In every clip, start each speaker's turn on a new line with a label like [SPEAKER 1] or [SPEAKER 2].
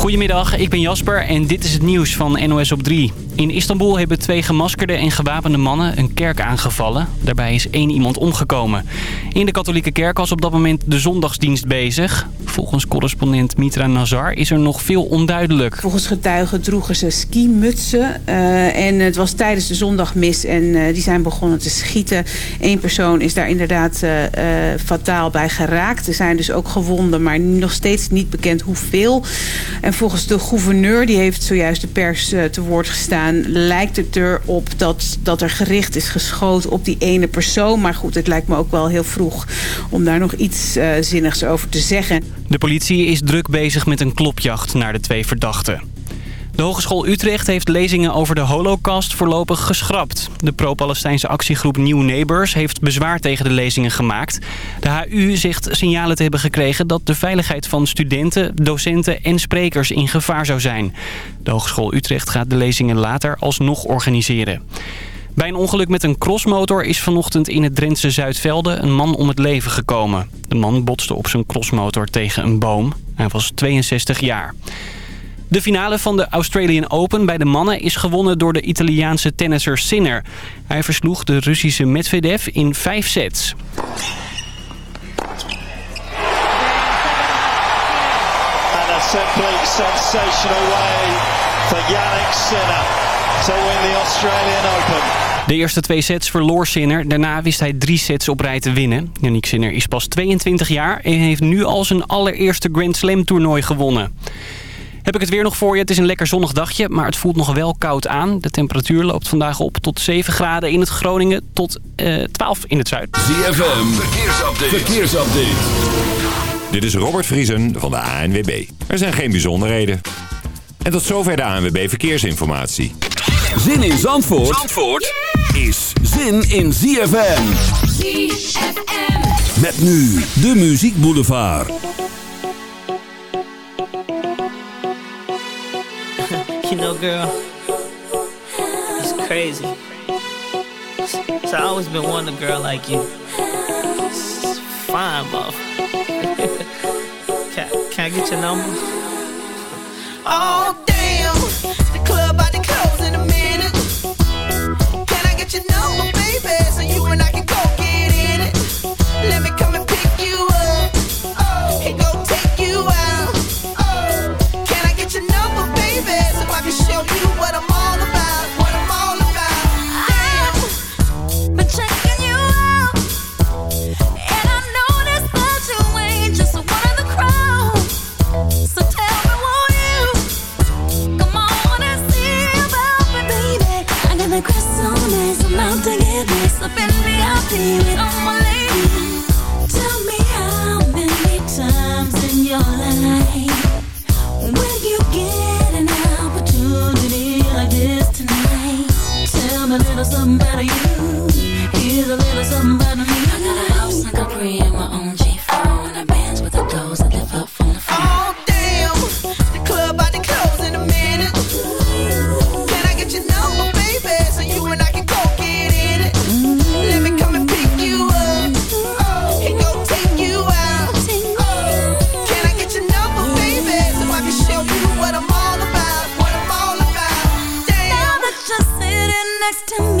[SPEAKER 1] Goedemiddag, ik ben Jasper en dit is het nieuws van NOS op 3. In Istanbul hebben twee gemaskerde en gewapende mannen een kerk aangevallen. Daarbij is één iemand omgekomen. In de katholieke kerk was op dat moment de zondagsdienst bezig. Volgens correspondent Mitra Nazar is er nog veel onduidelijk.
[SPEAKER 2] Volgens getuigen droegen ze skimutsen. Uh, en het was tijdens de zondagmis en uh, die zijn begonnen te schieten. Eén persoon is daar inderdaad uh, fataal bij geraakt. Er zijn dus ook gewonden, maar nog steeds niet bekend hoeveel. Volgens de gouverneur, die heeft zojuist de pers te woord gestaan lijkt het erop dat, dat er gericht is geschoten op die ene persoon. Maar goed, het lijkt me ook wel heel vroeg om daar nog iets uh, zinnigs over te zeggen.
[SPEAKER 1] De politie is druk bezig met een klopjacht naar de twee verdachten. De Hogeschool Utrecht heeft lezingen over de holocaust voorlopig geschrapt. De pro-Palestijnse actiegroep New Neighbors heeft bezwaar tegen de lezingen gemaakt. De HU zegt signalen te hebben gekregen dat de veiligheid van studenten, docenten en sprekers in gevaar zou zijn. De Hogeschool Utrecht gaat de lezingen later alsnog organiseren. Bij een ongeluk met een crossmotor is vanochtend in het Drentse Zuidvelde een man om het leven gekomen. De man botste op zijn crossmotor tegen een boom. Hij was 62 jaar. De finale van de Australian Open bij de mannen is gewonnen door de Italiaanse tennisser Sinner. Hij versloeg de Russische Medvedev in vijf sets.
[SPEAKER 3] Simply sensational way for Yannick Sinner to win the Australian Open.
[SPEAKER 1] De eerste twee sets verloor Sinner. Daarna wist hij drie sets op rij te winnen. Yannick Sinner is pas 22 jaar en heeft nu al zijn allereerste Grand Slam toernooi gewonnen. Heb ik het weer nog voor je. Het is een lekker zonnig dagje, maar het voelt nog wel koud aan. De temperatuur loopt vandaag op tot 7 graden in het Groningen tot uh, 12 in het zuiden.
[SPEAKER 4] ZFM, verkeersupdate. verkeersupdate. Dit is Robert Vriesen van de ANWB. Er zijn geen bijzonderheden. En tot zover de ANWB Verkeersinformatie.
[SPEAKER 5] Zin in Zandvoort, Zandvoort is zin in ZFM. ZFM. Met nu de Muziek Boulevard.
[SPEAKER 6] You know, girl, it's crazy. So I always been wanting a girl like you. It's fine, buff. can, can I get your number?
[SPEAKER 7] Oh, to me.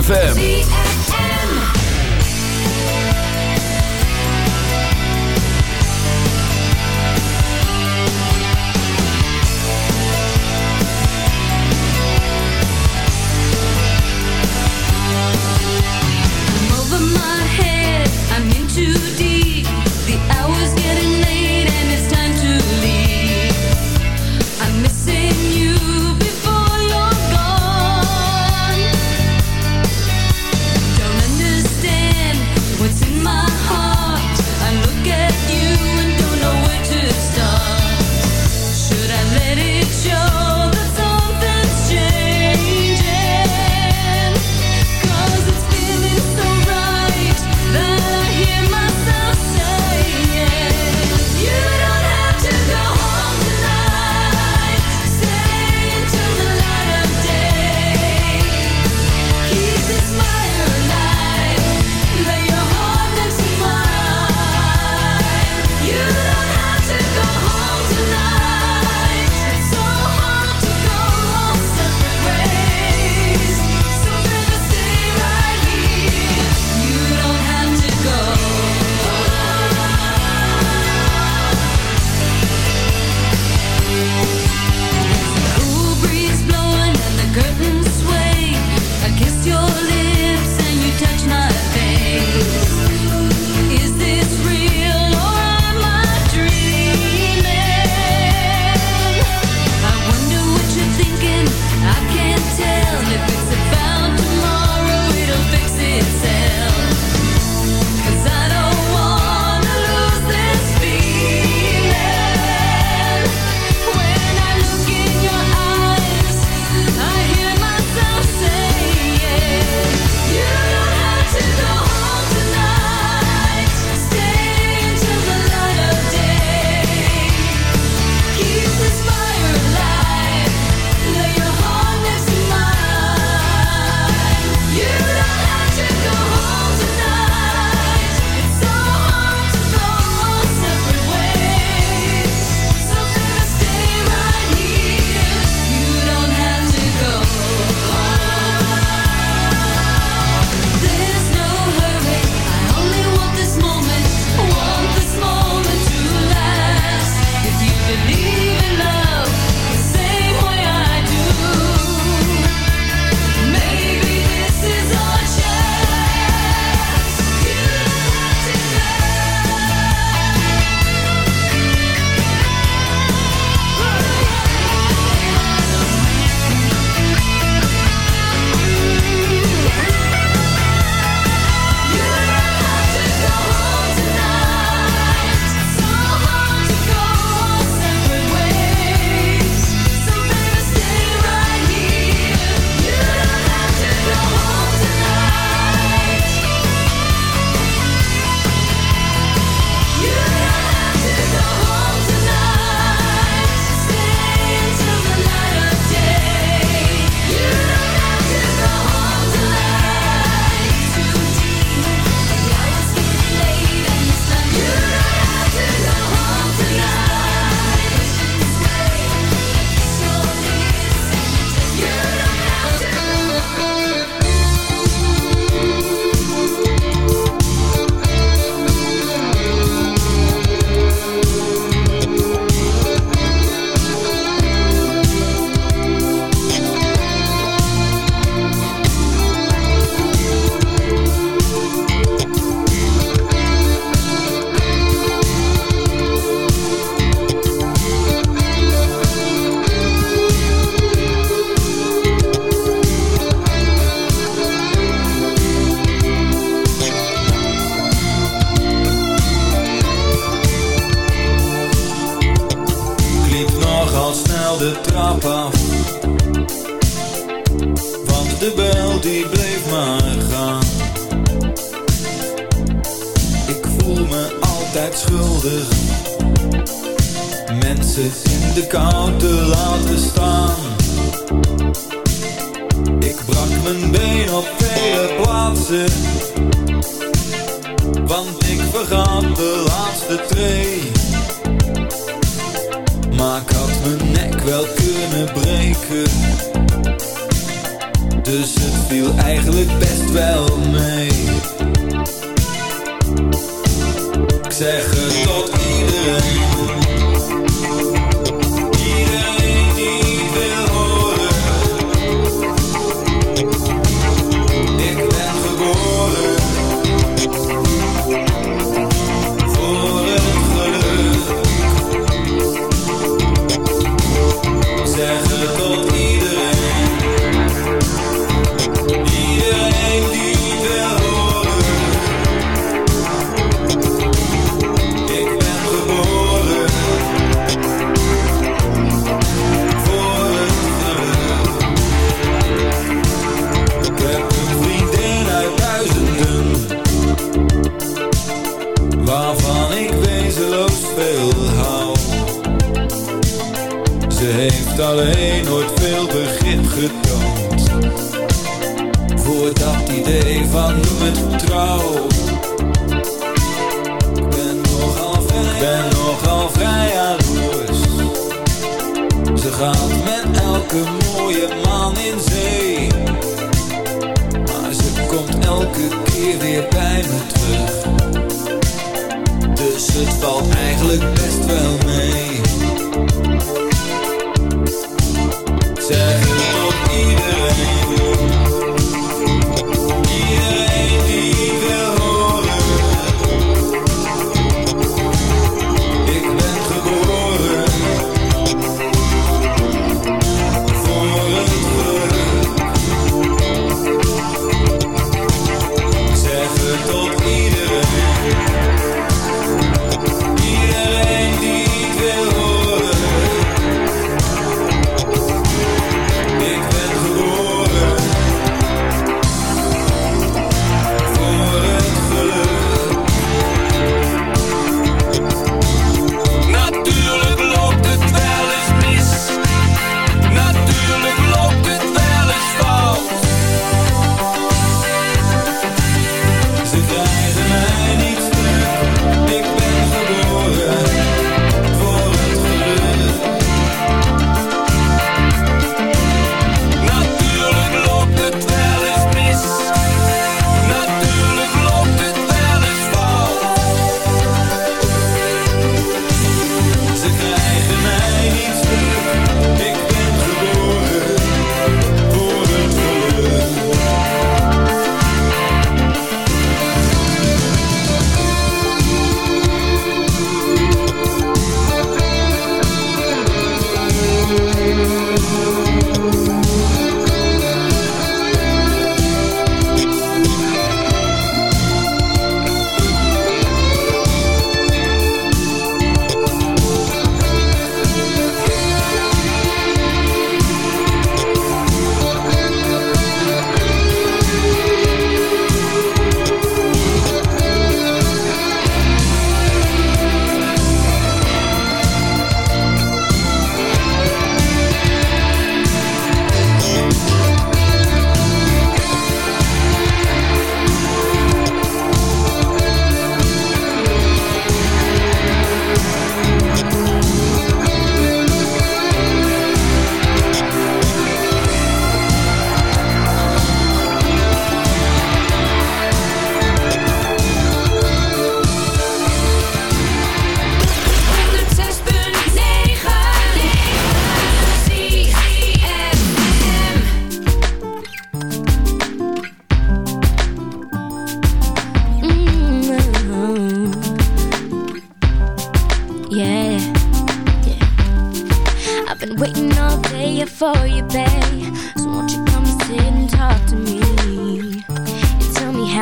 [SPEAKER 5] ZFM.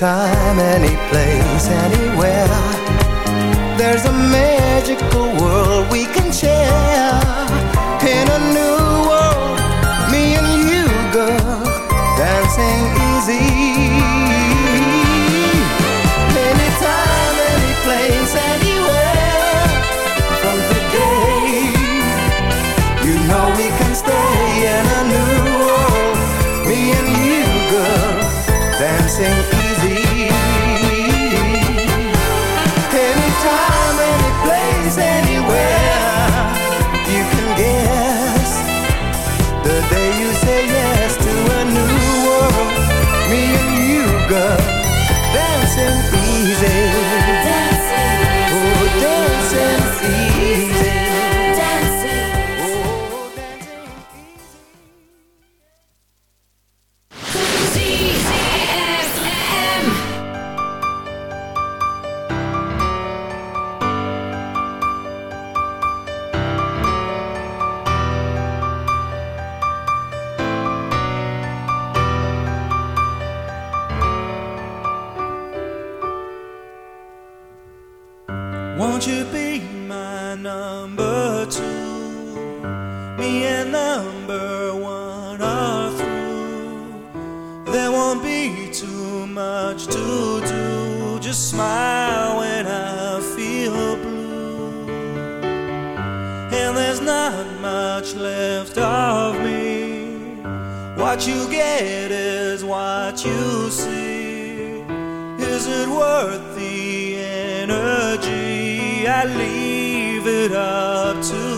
[SPEAKER 5] time,
[SPEAKER 8] any place, anywhere. There's a magical world we can share in a new
[SPEAKER 9] What you get is what you see. Is it worth the energy? I leave it up to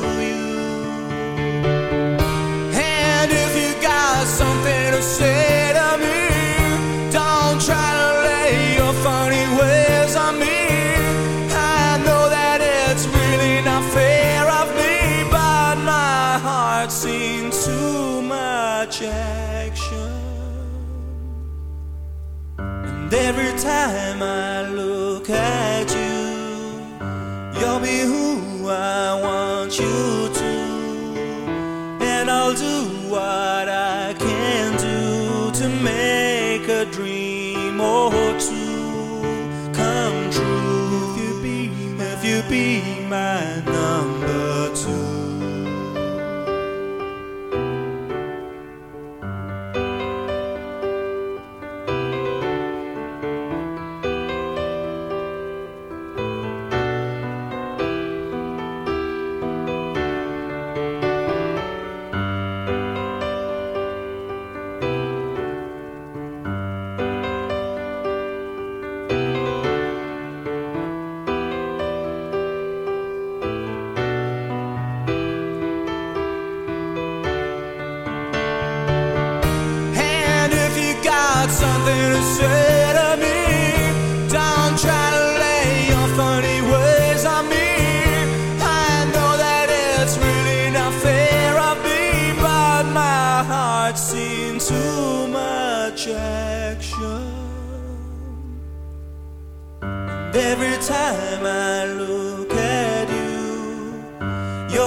[SPEAKER 9] be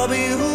[SPEAKER 9] I'll be who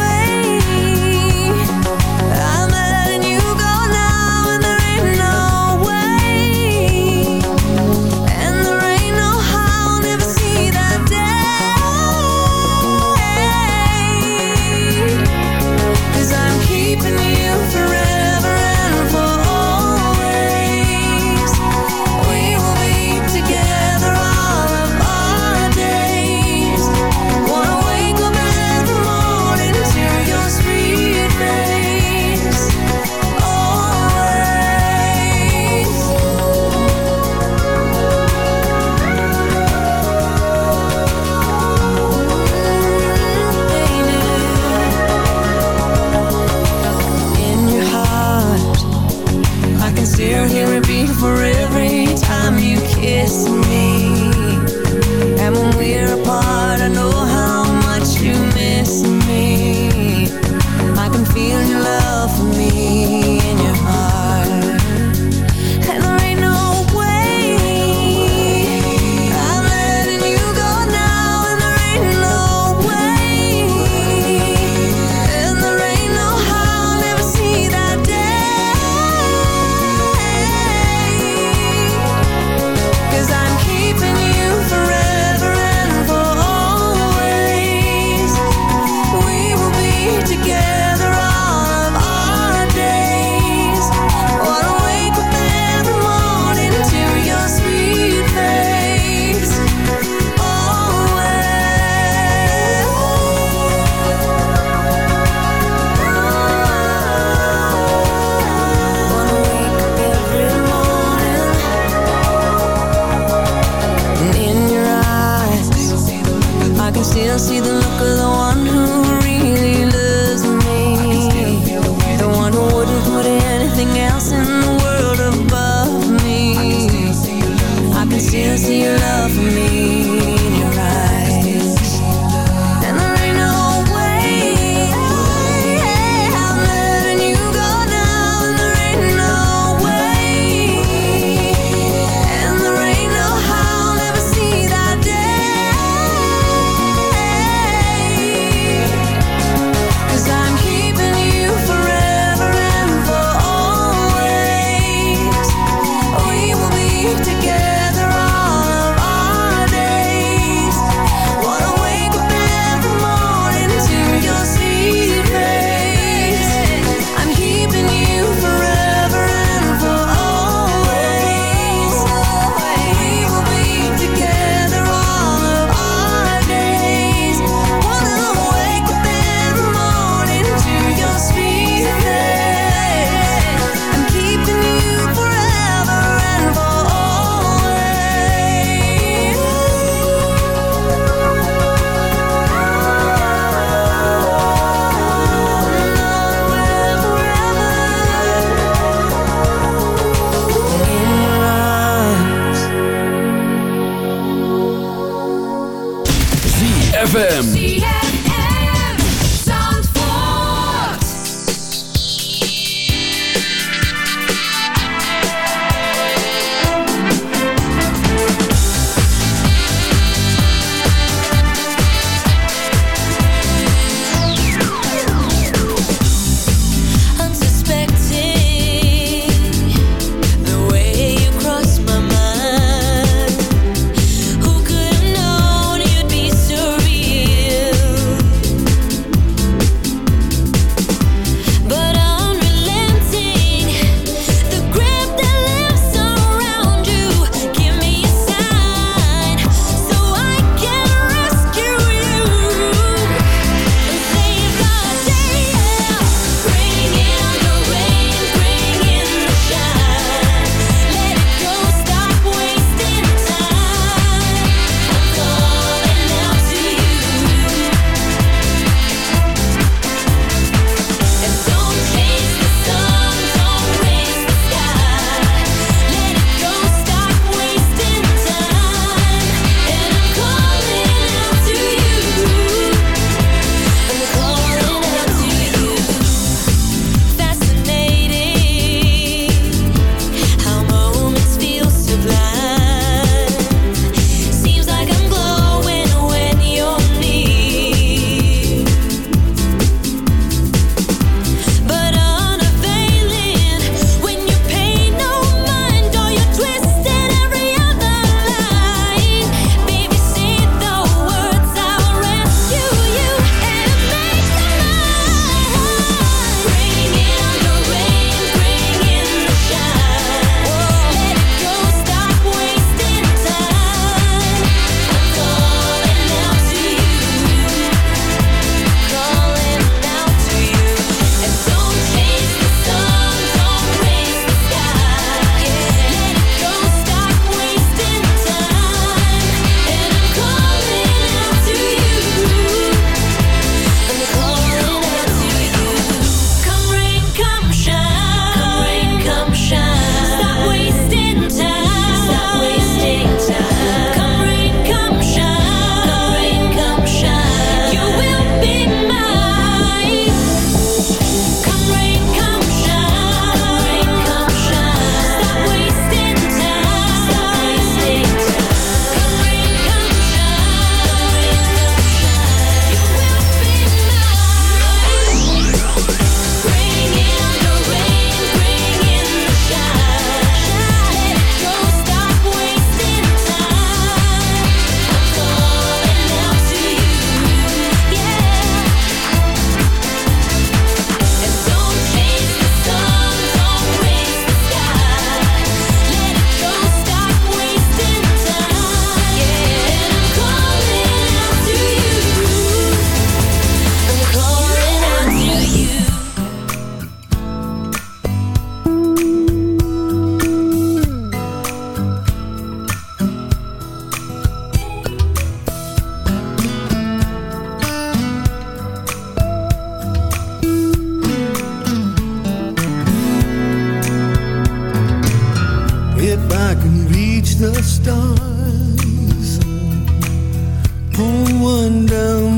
[SPEAKER 5] ZFM.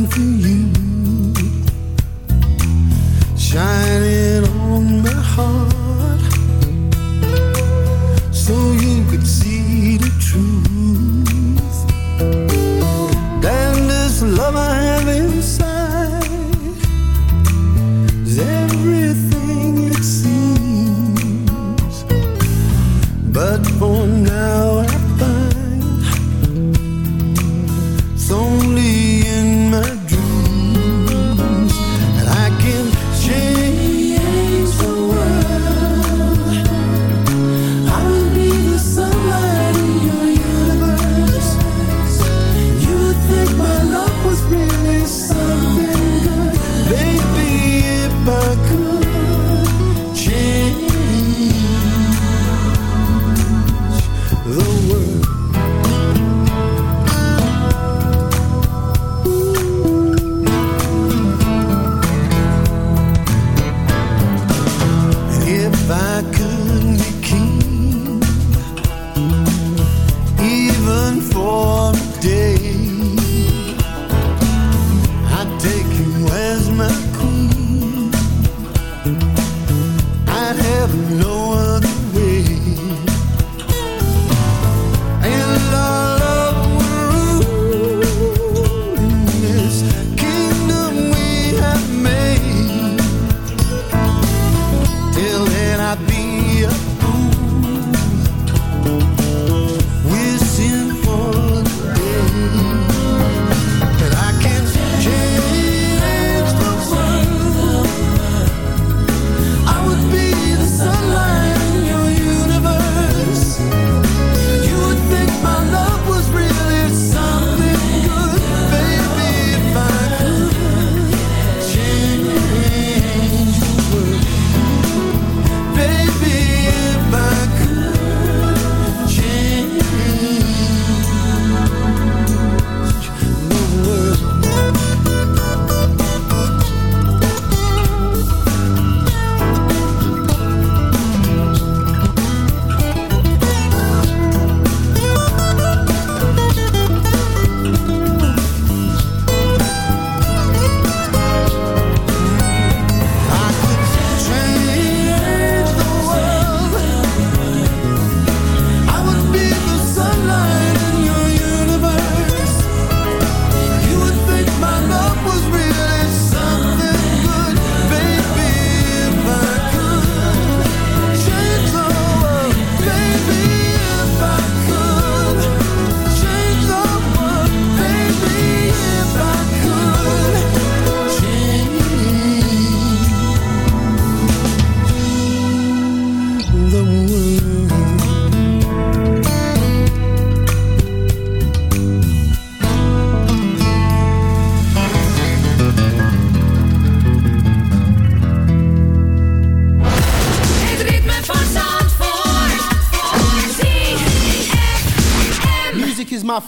[SPEAKER 10] something you.